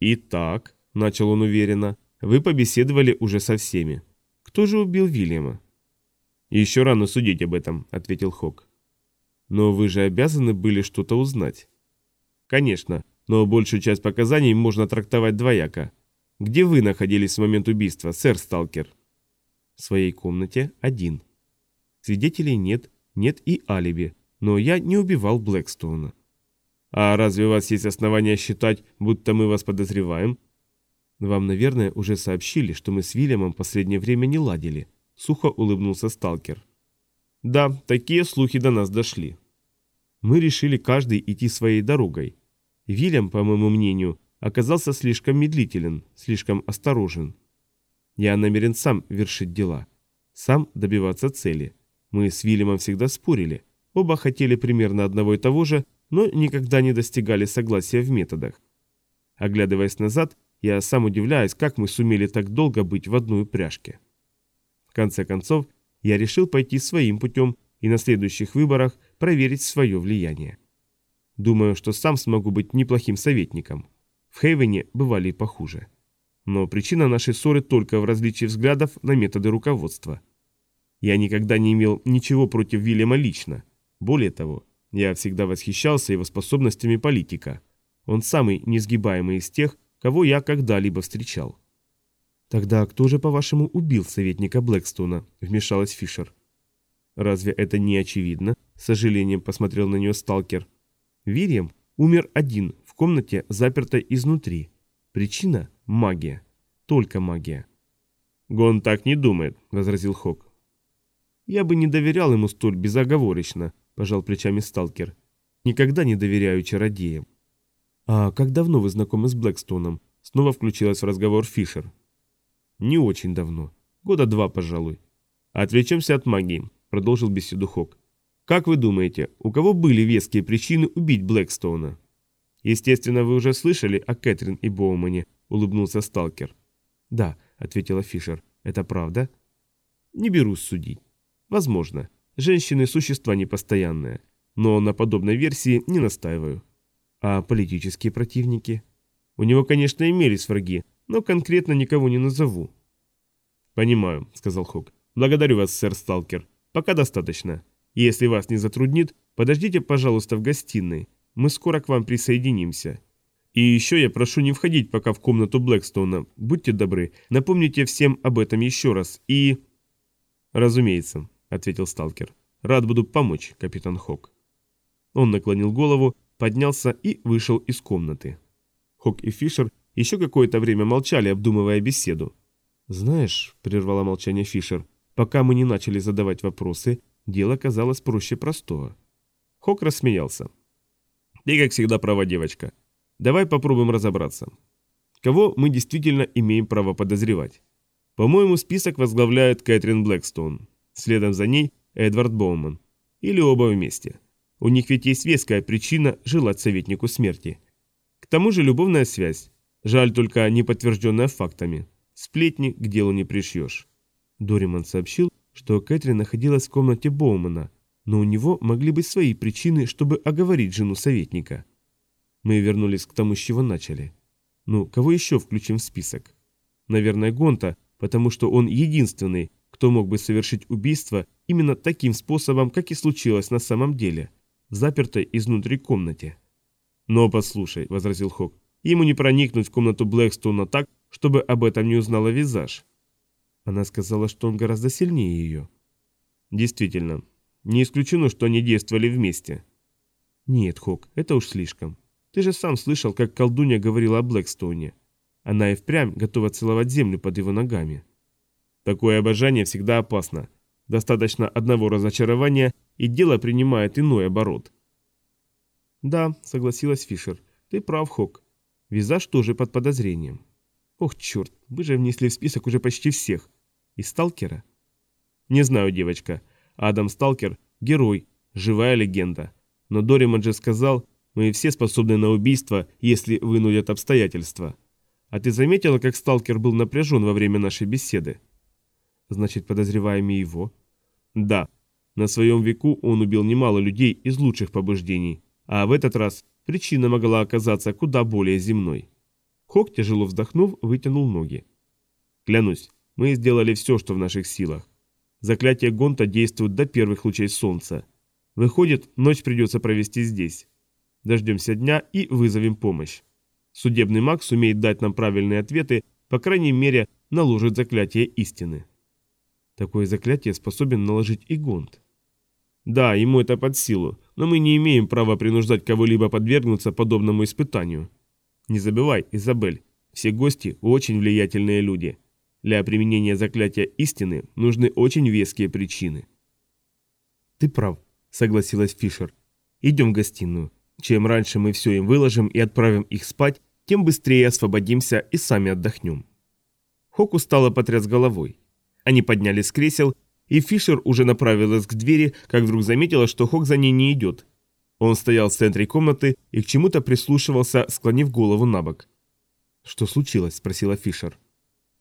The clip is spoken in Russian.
«Итак», — начал он уверенно, — «вы побеседовали уже со всеми. Кто же убил Вильяма?» «Еще рано судить об этом», — ответил Хок. «Но вы же обязаны были что-то узнать». «Конечно, но большую часть показаний можно трактовать двояко. Где вы находились в момент убийства, сэр Сталкер?» «В своей комнате один. Свидетелей нет, нет и алиби, но я не убивал Блэкстоуна». «А разве у вас есть основания считать, будто мы вас подозреваем?» «Вам, наверное, уже сообщили, что мы с Вильямом последнее время не ладили», — сухо улыбнулся сталкер. «Да, такие слухи до нас дошли. Мы решили каждый идти своей дорогой. Вильям, по моему мнению, оказался слишком медлителен, слишком осторожен. Я намерен сам вершить дела, сам добиваться цели. Мы с Вильямом всегда спорили, оба хотели примерно одного и того же, но никогда не достигали согласия в методах. Оглядываясь назад, я сам удивляюсь, как мы сумели так долго быть в одной упряжке. В конце концов, я решил пойти своим путем и на следующих выборах проверить свое влияние. Думаю, что сам смогу быть неплохим советником. В Хейвене бывали и похуже. Но причина нашей ссоры только в различии взглядов на методы руководства. Я никогда не имел ничего против Вильяма лично. Более того, я всегда восхищался его способностями политика. Он самый несгибаемый из тех, кого я когда-либо встречал. «Тогда кто же, по-вашему, убил советника Блэкстона?» – вмешалась Фишер. «Разве это не очевидно?» – с сожалением посмотрел на нее сталкер. «Вильям умер один, в комнате, запертой изнутри. Причина – магия. Только магия». «Гон так не думает», – возразил Хок. «Я бы не доверял ему столь безоговорочно», пожал плечами сталкер. Никогда не доверяю чародеям. А как давно вы знакомы с Блэкстоуном? Снова включилась в разговор Фишер. Не очень давно. Года два, пожалуй. Отвлечемся от магии, продолжил беседу Хок. Как вы думаете, у кого были веские причины убить Блэкстоуна? Естественно, вы уже слышали о Кэтрин и Боумане, улыбнулся сталкер. Да, ответила Фишер. Это правда? Не берусь судить. Возможно. Женщины – существа непостоянные, но на подобной версии не настаиваю. А политические противники? У него, конечно, имелись враги, но конкретно никого не назову. «Понимаю», – сказал Хок. «Благодарю вас, сэр Сталкер. Пока достаточно. Если вас не затруднит, подождите, пожалуйста, в гостиной. Мы скоро к вам присоединимся. И еще я прошу не входить пока в комнату Блэкстоуна. Будьте добры, напомните всем об этом еще раз и...» «Разумеется», — ответил сталкер. «Рад буду помочь, капитан Хок». Он наклонил голову, поднялся и вышел из комнаты. Хок и Фишер еще какое-то время молчали, обдумывая беседу. «Знаешь», — прервала молчание Фишер, — «пока мы не начали задавать вопросы, дело казалось проще простого». Хок рассмеялся. «Ты, как всегда, права, девочка. Давай попробуем разобраться. Кого мы действительно имеем право подозревать? По-моему, список возглавляет Кэтрин Блэкстоун. Следом за ней Эдвард Боуман. Или оба вместе. У них ведь есть веская причина желать советнику смерти. К тому же любовная связь. Жаль только не подтвержденная фактами. Сплетни к делу не пришьешь. Дориман сообщил, что Кэтрин находилась в комнате Боумана, но у него могли быть свои причины, чтобы оговорить жену советника. Мы вернулись к тому, с чего начали. Ну, кого еще включим в список? Наверное, Гонта, потому что он единственный, кто мог бы совершить убийство именно таким способом, как и случилось на самом деле, запертой изнутри комнате. «Но послушай», — возразил Хок, — «ему не проникнуть в комнату Блэкстоуна так, чтобы об этом не узнала Визаж». Она сказала, что он гораздо сильнее ее. «Действительно, не исключено, что они действовали вместе». «Нет, Хок, это уж слишком. Ты же сам слышал, как колдунья говорила о Блэкстоуне. Она и впрямь готова целовать землю под его ногами». Такое обожание всегда опасно. Достаточно одного разочарования, и дело принимает иной оборот. Да, согласилась Фишер. Ты прав, Хок. Визаж тоже под подозрением. Ох, черт, вы же внесли в список уже почти всех. И Сталкера? Не знаю, девочка. Адам Сталкер – герой, живая легенда. Но Дориман же сказал, мы все способны на убийство, если вынудят обстоятельства. А ты заметила, как Сталкер был напряжен во время нашей беседы? Значит, подозреваем и его? Да. На своем веку он убил немало людей из лучших побуждений, а в этот раз причина могла оказаться куда более земной. Хок, тяжело вздохнув, вытянул ноги. «Клянусь, мы сделали все, что в наших силах. Заклятие Гонта действует до первых лучей солнца. Выходит, ночь придется провести здесь. Дождемся дня и вызовем помощь. Судебный маг сумеет дать нам правильные ответы, по крайней мере, наложит заклятие истины. Такое заклятие способен наложить и Гонт. Да, ему это под силу, но мы не имеем права принуждать кого-либо подвергнуться подобному испытанию. Не забывай, Изабель, все гости очень влиятельные люди. Для применения заклятия истины нужны очень веские причины. Ты прав, согласилась Фишер. Идем в гостиную. Чем раньше мы все им выложим и отправим их спать, тем быстрее освободимся и сами отдохнем. Хок устало потряс головой. Они поднялись с кресел, и Фишер уже направилась к двери, как вдруг заметила, что Хок за ней не идет. Он стоял в центре комнаты и к чему-то прислушивался, склонив голову на бок. «Что случилось?» – спросила Фишер.